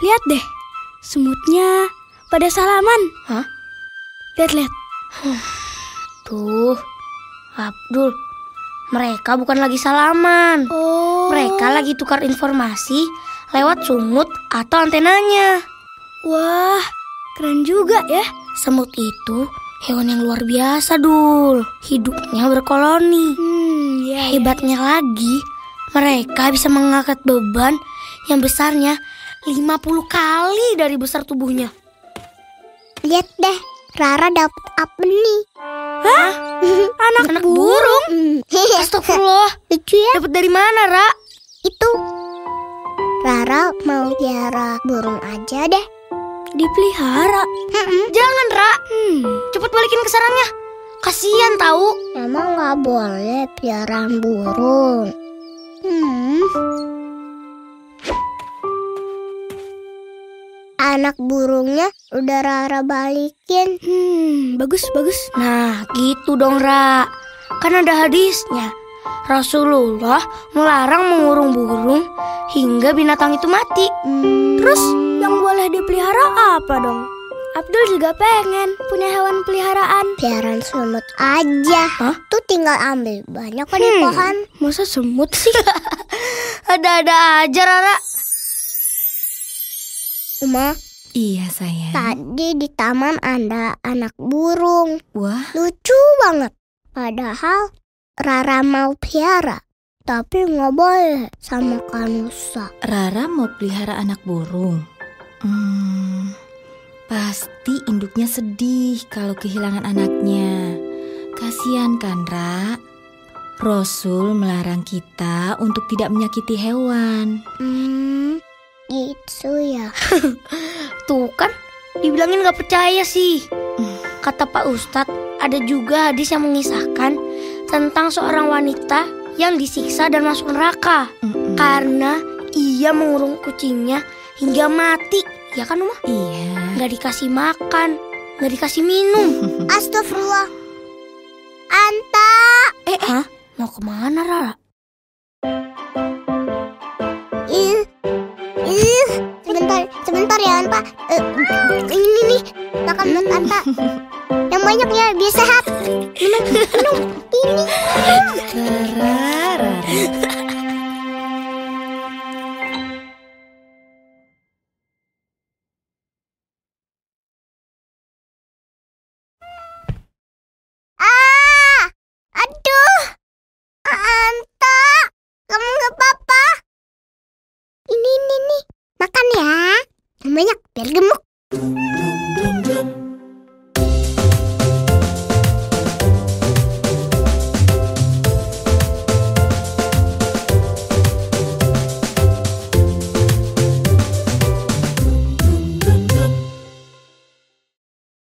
lihat deh. Semutnya pada salaman. Hah? Lihat-lihat. Tuh, Abdul, mereka bukan lagi salaman. Oh. Mereka lagi tukar informasi lewat sumut atau antenanya. Wah, keren juga ya. Semut itu hewan yang luar biasa, Dul. Hidupnya berkoloni. Hmm, ya. ya. Hebatnya lagi, mereka bisa mengangkat beban yang besarnya 50 kali dari besar tubuhnya. Lihat deh, Rara dapat apa nih? Hah? Anak, Anak burung? Hmm. Astagfirullah. Lucu ya? Dapat dari mana, Ra? Itu. Rara mau piara burung aja deh. Dipelihara. Jangan, Ra. Hmm. Cepet balikin ke sarangnya. Kasian tahu. Emang nggak boleh piaraan burung. Hmm. Anak burungnya udah Rara balikin. Hmm, bagus bagus. Nah, gitu dong, Ra. Kan ada hadisnya. Rasulullah melarang mengurung burung hingga binatang itu mati. Hmm. Terus yang boleh dipelihara apa dong? Abdul juga pengen punya hewan peliharaan. piaraan semut aja. Hah? Tuh tinggal ambil banyak kok di Hmm. pohon. Masa semut sih? Ada-ada aja, Rara. Uma, Iya sayang. tadi di taman ada anak burung. Wah, Lucu banget. Padahal Rara mau piara. Tapi nggak boleh sama Kanusa. Rara mau pelihara anak burung. Hmm, pasti induknya sedih kalau kehilangan anaknya. Kasihan kan, Ra? Rasul melarang kita untuk tidak menyakiti hewan. Hmm, gitu ya. Tuh kan, dibilangin gak percaya sih. Kata Pak Ustadz, ada juga hadis yang mengisahkan tentang seorang wanita yang disiksa dan masuk neraka. Mm-mm. Karena ia mengurung kucingnya hingga mati. Ya kan, Uma? Iya. Gak dikasih makan, gak dikasih minum. Astagfirullah. Anta. eh, eh, mau ke mana, Rara? Sebentar, sebentar ya Anta. Eh, ini nih, makan buat Anta. Yang banyak ya, biar sehat. Minum, minum. Ini. Rara, Kom igjen, Belgemokk.